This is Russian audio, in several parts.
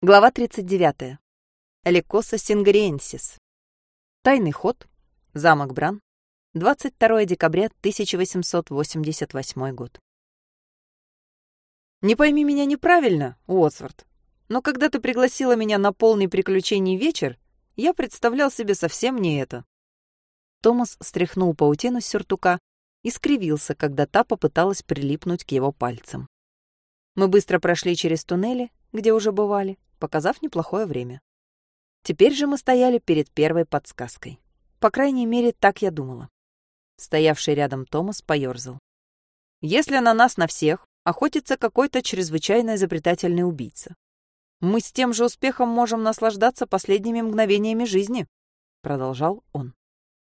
Глава 39. Ликоса сингриенсис. Тайный ход. Замок Бран. 22 декабря 1888 год. Не пойми меня неправильно, Уотсворт, но когда ты пригласила меня на полный приключений вечер, я представлял себе совсем не это. Томас стряхнул паутину с сюртука и скривился, когда та попыталась прилипнуть к его пальцам. Мы быстро прошли через туннели, где уже бывали, показав неплохое время. Теперь же мы стояли перед первой подсказкой. По крайней мере, так я думала. Стоявший рядом Томас поёрзал. Если на нас на всех охотится какой-то чрезвычайно изобретательный убийца, мы с тем же успехом можем наслаждаться последними мгновениями жизни, продолжал он.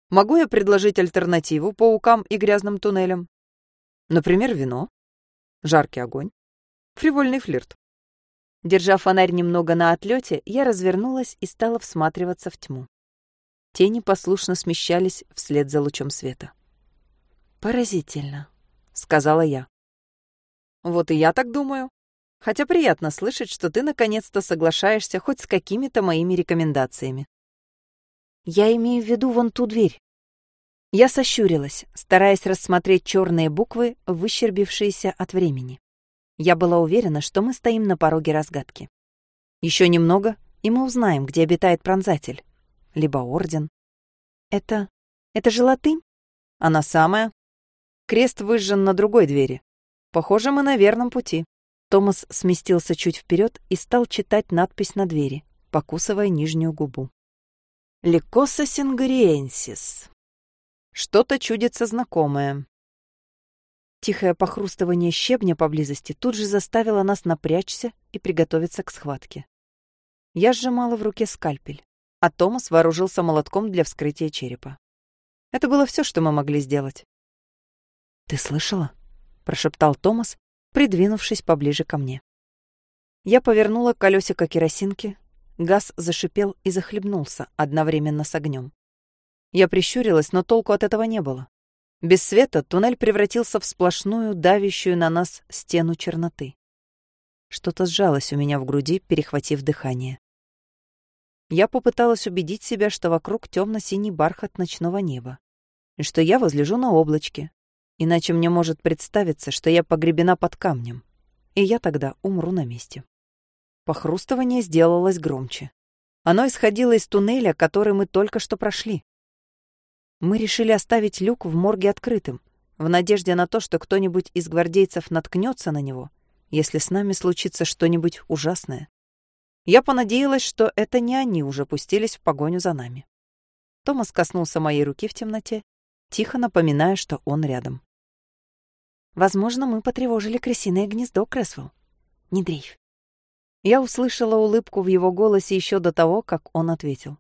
Могу я предложить альтернативу паукам и грязным туннелям? Например, вино, жаркий огонь, фривольный флирт. Держа фонарь немного на отлете, я развернулась и стала всматриваться в тьму. Тени послушно смещались вслед за лучом света. «Поразительно», — сказала я. «Вот и я так думаю. Хотя приятно слышать, что ты наконец-то соглашаешься хоть с какими-то моими рекомендациями». «Я имею в виду вон ту дверь». Я сощурилась, стараясь рассмотреть черные буквы, выщербившиеся от времени. Я была уверена, что мы стоим на пороге разгадки. Еще немного, и мы узнаем, где обитает пронзатель. Либо орден. Это... это же латынь? Она самая. Крест выжжен на другой двери. Похоже, мы на верном пути. Томас сместился чуть вперед и стал читать надпись на двери, покусывая нижнюю губу. «Ликоса сингриенсис». Что-то чудится знакомое. Тихое похрустывание щебня поблизости тут же заставило нас напрячься и приготовиться к схватке. Я сжимала в руке скальпель, а Томас вооружился молотком для вскрытия черепа. Это было все, что мы могли сделать. «Ты слышала?» — прошептал Томас, придвинувшись поближе ко мне. Я повернула колесико керосинки, газ зашипел и захлебнулся одновременно с огнем. Я прищурилась, но толку от этого не было. Без света туннель превратился в сплошную, давящую на нас стену черноты. Что-то сжалось у меня в груди, перехватив дыхание. Я попыталась убедить себя, что вокруг темно-синий бархат ночного неба, и что я возлежу на облачке, иначе мне может представиться, что я погребена под камнем, и я тогда умру на месте. Похрустывание сделалось громче. Оно исходило из туннеля, который мы только что прошли. Мы решили оставить люк в морге открытым, в надежде на то, что кто-нибудь из гвардейцев наткнется на него, если с нами случится что-нибудь ужасное. Я понадеялась, что это не они уже пустились в погоню за нами. Томас коснулся моей руки в темноте, тихо напоминая, что он рядом. «Возможно, мы потревожили крысиное гнездо, Крэсвелл. Не дрейфь». Я услышала улыбку в его голосе еще до того, как он ответил.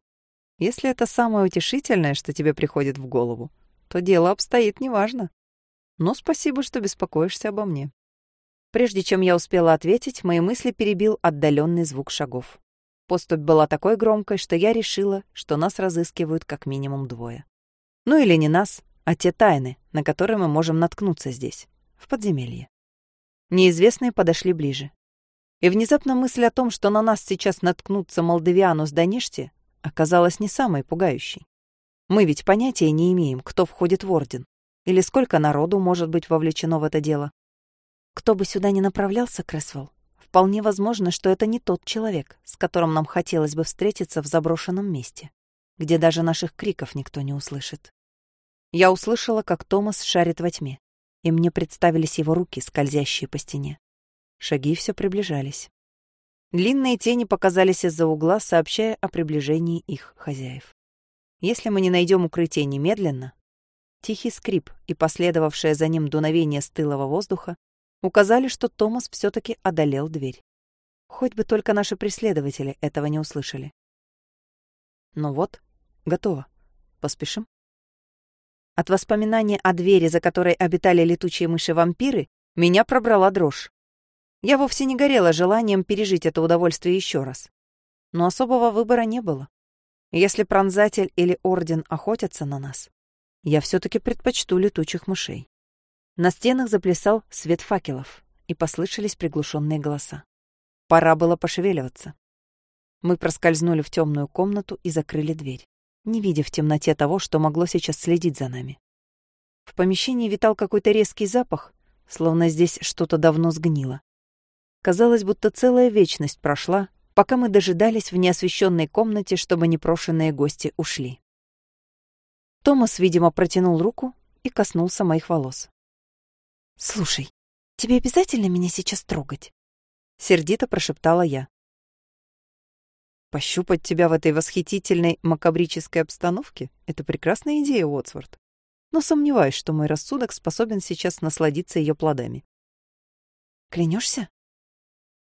Если это самое утешительное, что тебе приходит в голову, то дело обстоит неважно. Но спасибо, что беспокоишься обо мне. Прежде чем я успела ответить, мои мысли перебил отдаленный звук шагов. Поступь была такой громкой, что я решила, что нас разыскивают как минимум двое. Ну или не нас, а те тайны, на которые мы можем наткнуться здесь, в подземелье. Неизвестные подошли ближе. И внезапно мысль о том, что на нас сейчас наткнутся Молдавиану с Даништи, оказалась не самой пугающей. Мы ведь понятия не имеем, кто входит в Орден, или сколько народу может быть вовлечено в это дело. Кто бы сюда ни направлялся, Крэсвелл, вполне возможно, что это не тот человек, с которым нам хотелось бы встретиться в заброшенном месте, где даже наших криков никто не услышит. Я услышала, как Томас шарит во тьме, и мне представились его руки, скользящие по стене. Шаги все приближались. Длинные тени показались из-за угла, сообщая о приближении их хозяев. Если мы не найдем укрытие немедленно, тихий скрип и последовавшее за ним дуновение стылого воздуха указали, что Томас все-таки одолел дверь. Хоть бы только наши преследователи этого не услышали. Ну вот, готово. Поспешим. От воспоминания о двери, за которой обитали летучие мыши-вампиры, меня пробрала дрожь. Я вовсе не горела желанием пережить это удовольствие еще раз. Но особого выбора не было. Если пронзатель или орден охотятся на нас, я все-таки предпочту летучих мышей. На стенах заплясал свет факелов, и послышались приглушенные голоса. Пора было пошевеливаться. Мы проскользнули в темную комнату и закрыли дверь, не видя в темноте того, что могло сейчас следить за нами. В помещении витал какой-то резкий запах, словно здесь что-то давно сгнило. Казалось, будто целая вечность прошла, пока мы дожидались в неосвещенной комнате, чтобы непрошенные гости ушли. Томас, видимо, протянул руку и коснулся моих волос. «Слушай, тебе обязательно меня сейчас трогать?» — сердито прошептала я. «Пощупать тебя в этой восхитительной макабрической обстановке — это прекрасная идея, Уотсворт. Но сомневаюсь, что мой рассудок способен сейчас насладиться ее плодами». «Клянешься?»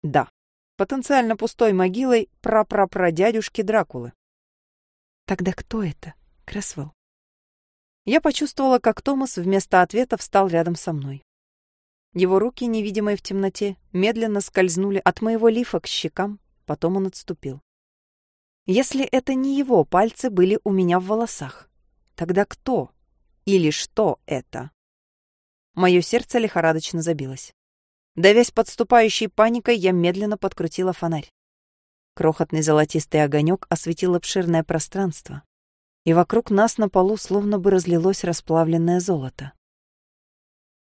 «Да. Потенциально пустой могилой прапрапрадядюшки Дракулы». «Тогда кто это, Кресвелл?» Я почувствовала, как Томас вместо ответа встал рядом со мной. Его руки, невидимые в темноте, медленно скользнули от моего лифа к щекам, потом он отступил. Если это не его пальцы были у меня в волосах, тогда кто или что это? Мое сердце лихорадочно забилось. Давясь подступающей паникой, я медленно подкрутила фонарь. Крохотный золотистый огонек осветил обширное пространство, и вокруг нас на полу словно бы разлилось расплавленное золото.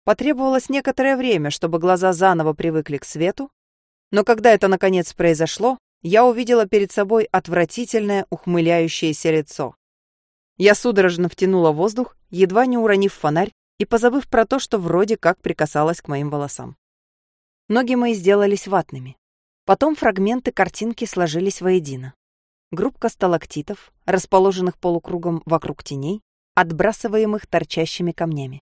Потребовалось некоторое время, чтобы глаза заново привыкли к свету, но когда это наконец произошло, я увидела перед собой отвратительное ухмыляющееся лицо. Я судорожно втянула воздух, едва не уронив фонарь и позабыв про то, что вроде как прикасалась к моим волосам. Ноги мои сделались ватными. Потом фрагменты картинки сложились воедино. Группка сталактитов, расположенных полукругом вокруг теней, отбрасываемых торчащими камнями.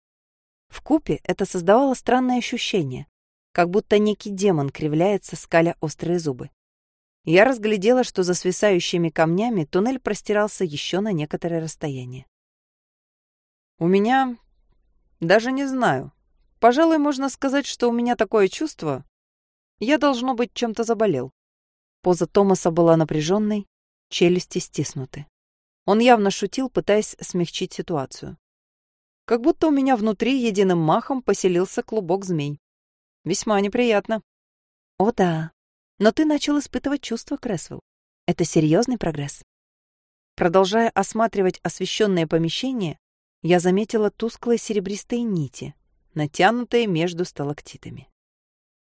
В купе это создавало странное ощущение, как будто некий демон кривляется, скаля острые зубы. Я разглядела, что за свисающими камнями туннель простирался еще на некоторое расстояние. У меня... даже не знаю. Пожалуй, можно сказать, что у меня такое чувство. Я, должно быть, чем-то заболел. Поза Томаса была напряженной, челюсти стиснуты. Он явно шутил, пытаясь смягчить ситуацию. Как будто у меня внутри единым махом поселился клубок змей. Весьма неприятно. О да, но ты начал испытывать чувства, Кресвелл. Это серьезный прогресс. Продолжая осматривать освещенное помещение, я заметила тусклые серебристые нити, натянутые между сталактитами.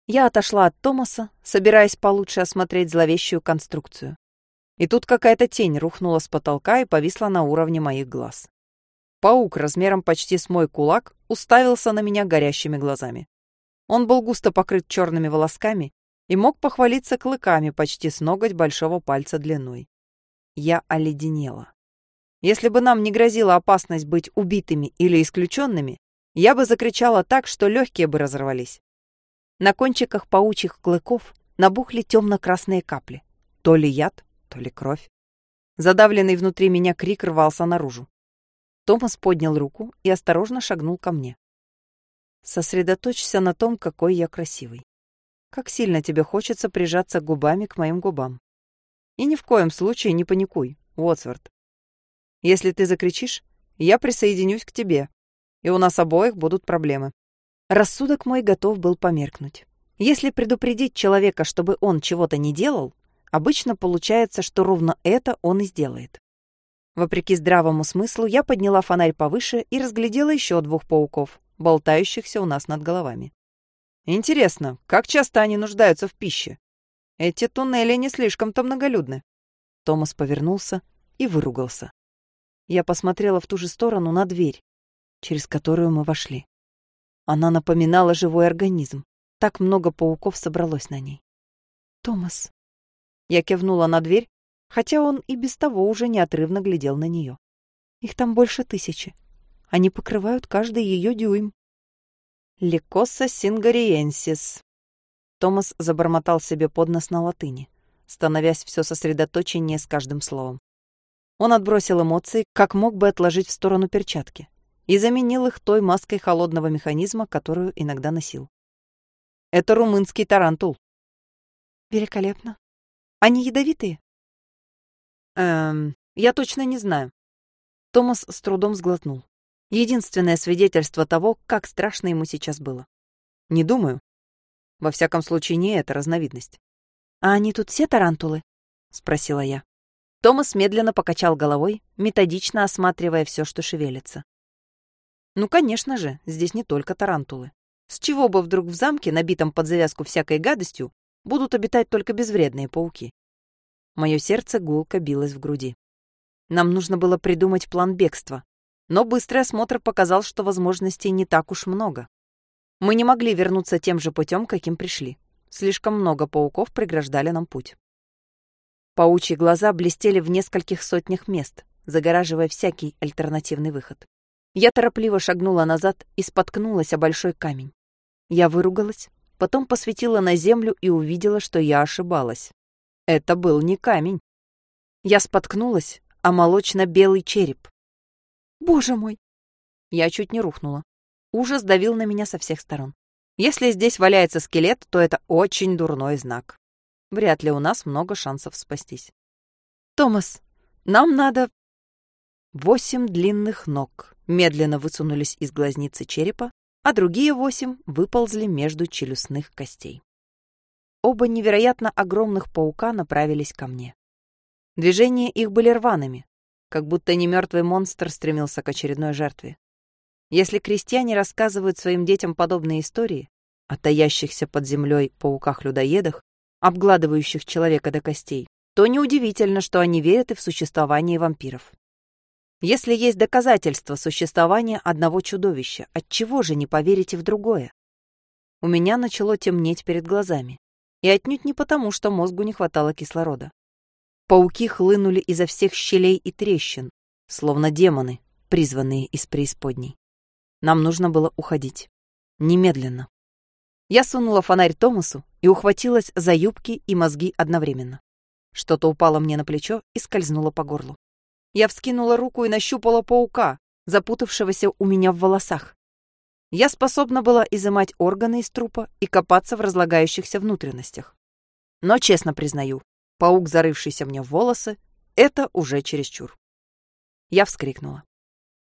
Я отошла от Томаса, собираясь получше осмотреть зловещую конструкцию. И тут какая-то тень рухнула с потолка и повисла на уровне моих глаз. Паук размером почти с мой кулак уставился на меня горящими глазами. Он был густо покрыт черными волосками и мог похвалиться клыками почти с ноготь большого пальца длиной. Я оледенела. Если бы нам не грозила опасность быть убитыми или исключенными, я бы закричала так, что легкие бы разорвались. На кончиках паучьих клыков набухли темно-красные капли. То ли яд, то ли кровь. Задавленный внутри меня крик рвался наружу. Томас поднял руку и осторожно шагнул ко мне. «Сосредоточься на том, какой я красивый. Как сильно тебе хочется прижаться губами к моим губам. И ни в коем случае не паникуй, Уотсворт. Если ты закричишь, я присоединюсь к тебе, и у нас обоих будут проблемы». Рассудок мой готов был померкнуть. Если предупредить человека, чтобы он чего-то не делал, Обычно получается, что ровно это он и сделает. Вопреки здравому смыслу, я подняла фонарь повыше и разглядела еще двух пауков, болтающихся у нас над головами. Интересно, как часто они нуждаются в пище? Эти туннели не слишком-то многолюдны. Томас повернулся и выругался. Я посмотрела в ту же сторону на дверь, через которую мы вошли. Она напоминала живой организм. Так много пауков собралось на ней. «Томас», я кивнула на дверь, хотя он и без того уже неотрывно глядел на нее. Их там больше тысячи. Они покрывают каждый ее дюйм. «Lycosa singoriensis», — Томас забормотал себе под нос на латыни, становясь все сосредоточеннее с каждым словом. Он отбросил эмоции, как мог бы отложить в сторону перчатки, и заменил их той маской холодного механизма, которую иногда носил. «Это румынский тарантул». «Великолепно. Они ядовитые? Эм, я точно не знаю. Томас с трудом сглотнул. Единственное свидетельство того, как страшно ему сейчас было. Не думаю. Во всяком случае, не эта разновидность. А они тут все тарантулы? — спросила я. Томас медленно покачал головой, методично осматривая все, что шевелится. Ну, конечно же, здесь не только тарантулы. С чего бы вдруг в замке, набитом под завязку всякой гадостью, будут обитать только безвредные пауки? Мое сердце гулко билось в груди. Нам нужно было придумать план бегства, но быстрый осмотр показал, что возможностей не так уж много. Мы не могли вернуться тем же путем, каким пришли. Слишком много пауков преграждали нам путь. Паучьи глаза блестели в нескольких сотнях мест, загораживая всякий альтернативный выход. Я торопливо шагнула назад и споткнулась о большой камень. Я выругалась, потом посветила на землю и увидела, что я ошибалась. Это был не камень. Я споткнулась, а молочно-белый череп. Боже мой! Я чуть не рухнула. Ужас давил на меня со всех сторон. Если здесь валяется скелет, то это очень дурной знак. Вряд ли у нас много шансов спастись. «Томас, нам надо...» Восемь длинных ног медленно высунулись из глазницы черепа, а другие восемь выползли между челюстных костей. Оба невероятно огромных паука направились ко мне. Движения их были рваными, как будто немертвый монстр стремился к очередной жертве. Если крестьяне рассказывают своим детям подобные истории о таящихся под землей пауках-людоедах, обгладывающих человека до костей, то неудивительно, что они верят и в существование вампиров. Если есть доказательства существования одного чудовища, отчего же не поверите в другое? У меня начало темнеть перед глазами. И отнюдь не потому, что мозгу не хватало кислорода. Пауки хлынули изо всех щелей и трещин, словно демоны, призванные из преисподней. Нам нужно было уходить. Немедленно. Я сунула фонарь Томасу и ухватилась за юбки и мозги одновременно. Что-то упало мне на плечо и скользнуло по горлу. Я вскинула руку и нащупала паука, запутавшегося у меня в волосах. Я способна была изымать органы из трупа и копаться в разлагающихся внутренностях. Но, честно признаю, паук, зарывшийся мне в волосы, это уже чересчур. Я вскрикнула.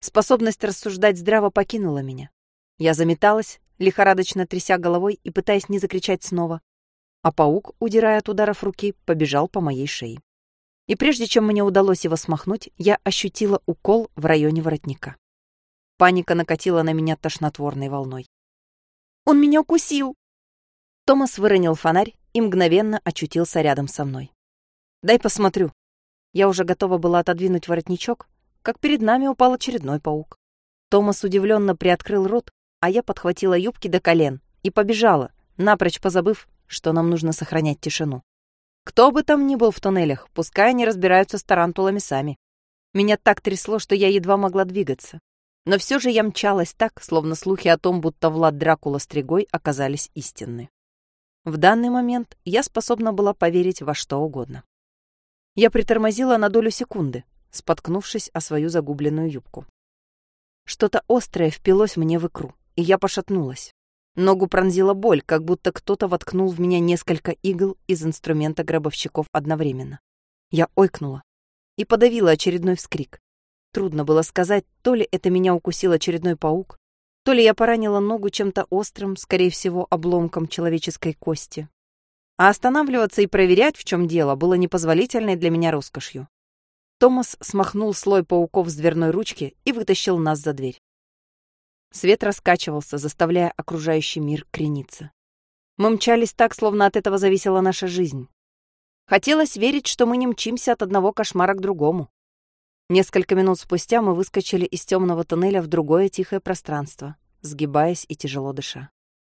Способность рассуждать здраво покинула меня. Я заметалась, лихорадочно тряся головой и пытаясь не закричать снова. А паук, удирая от ударов руки, побежал по моей шее. И прежде чем мне удалось его смахнуть, я ощутила укол в районе воротника. Паника накатила на меня тошнотворной волной. «Он меня укусил!» Томас выронил фонарь и мгновенно очутился рядом со мной. «Дай посмотрю». Я уже готова была отодвинуть воротничок, как перед нами упал очередной паук. Томас удивленно приоткрыл рот, а я подхватила юбки до колен и побежала, напрочь позабыв, что нам нужно сохранять тишину. Кто бы там ни был в туннелях, пускай они разбираются с тарантулами сами. Меня так трясло, что я едва могла двигаться. Но все же я мчалась так, словно слухи о том, будто Влад Дракула стригой оказались истинны. В данный момент я способна была поверить во что угодно. Я притормозила на долю секунды, споткнувшись о свою загубленную юбку. Что-то острое впилось мне в икру, и я пошатнулась. Ногу пронзила боль, как будто кто-то воткнул в меня несколько игл из инструмента гробовщиков одновременно. Я ойкнула и подавила очередной вскрик. Трудно было сказать, то ли это меня укусил очередной паук, то ли я поранила ногу чем-то острым, скорее всего, обломком человеческой кости. А останавливаться и проверять, в чем дело, было непозволительной для меня роскошью. Томас смахнул слой пауков с дверной ручки и вытащил нас за дверь. Свет раскачивался, заставляя окружающий мир крениться. Мы мчались так, словно от этого зависела наша жизнь. Хотелось верить, что мы не мчимся от одного кошмара к другому. Несколько минут спустя мы выскочили из темного тоннеля в другое тихое пространство, сгибаясь и тяжело дыша.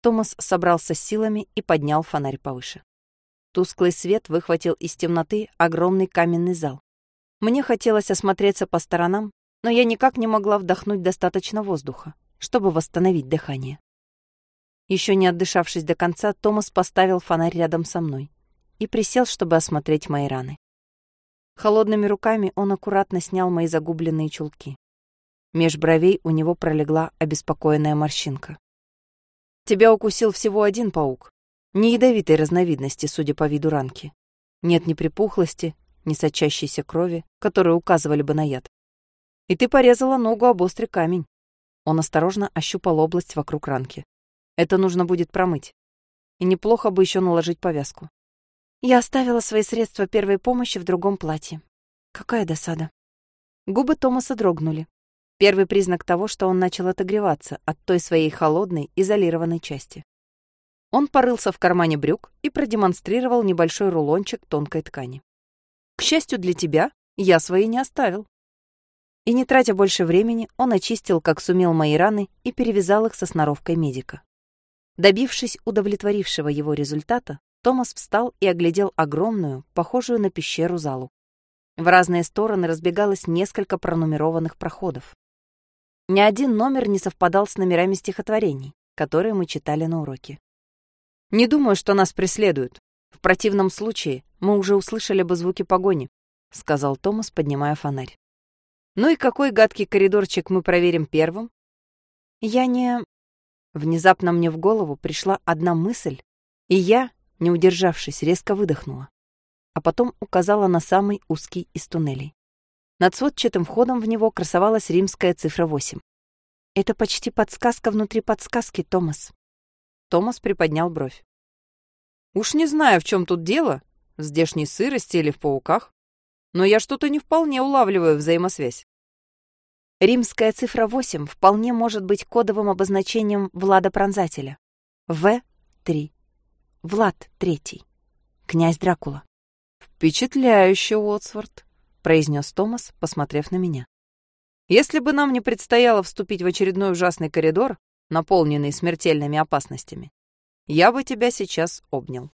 Томас собрался с силами и поднял фонарь повыше. Тусклый свет выхватил из темноты огромный каменный зал. Мне хотелось осмотреться по сторонам, но я никак не могла вдохнуть достаточно воздуха чтобы восстановить дыхание. Еще не отдышавшись до конца, Томас поставил фонарь рядом со мной и присел, чтобы осмотреть мои раны. Холодными руками он аккуратно снял мои загубленные чулки. Меж бровей у него пролегла обеспокоенная морщинка. «Тебя укусил всего один паук. Не ядовитой разновидности, судя по виду ранки. Нет ни припухлости, ни сочащейся крови, которые указывали бы на яд. И ты порезала ногу об острый камень. Он осторожно ощупал область вокруг ранки. Это нужно будет промыть. И неплохо бы еще наложить повязку. Я оставила свои средства первой помощи в другом платье. Какая досада. Губы Томаса дрогнули. Первый признак того, что он начал отогреваться от той своей холодной, изолированной части. Он порылся в кармане брюк и продемонстрировал небольшой рулончик тонкой ткани. К счастью для тебя, я свои не оставил. И не тратя больше времени, он очистил, как сумел, мои раны и перевязал их со сноровкой медика. Добившись удовлетворившего его результата, Томас встал и оглядел огромную, похожую на пещеру залу. В разные стороны разбегалось несколько пронумерованных проходов. Ни один номер не совпадал с номерами стихотворений, которые мы читали на уроке. «Не думаю, что нас преследуют. В противном случае мы уже услышали бы звуки погони», — сказал Томас, поднимая фонарь. «Ну и какой гадкий коридорчик мы проверим первым?» «Я не...» Внезапно мне в голову пришла одна мысль, и я, не удержавшись, резко выдохнула, а потом указала на самый узкий из туннелей. Над сводчатым входом в него красовалась римская цифра 8. «Это почти подсказка внутри подсказки, Томас». Томас приподнял бровь. «Уж не знаю, в чем тут дело, в здешней сырости или в пауках, но я что-то не вполне улавливаю взаимосвязь. Римская цифра 8 вполне может быть кодовым обозначением Влада Пронзателя. В-3. Влад Третий. Князь Дракула. «Впечатляюще, Уотсворт», — произнес Томас, посмотрев на меня. «Если бы нам не предстояло вступить в очередной ужасный коридор, наполненный смертельными опасностями, я бы тебя сейчас обнял».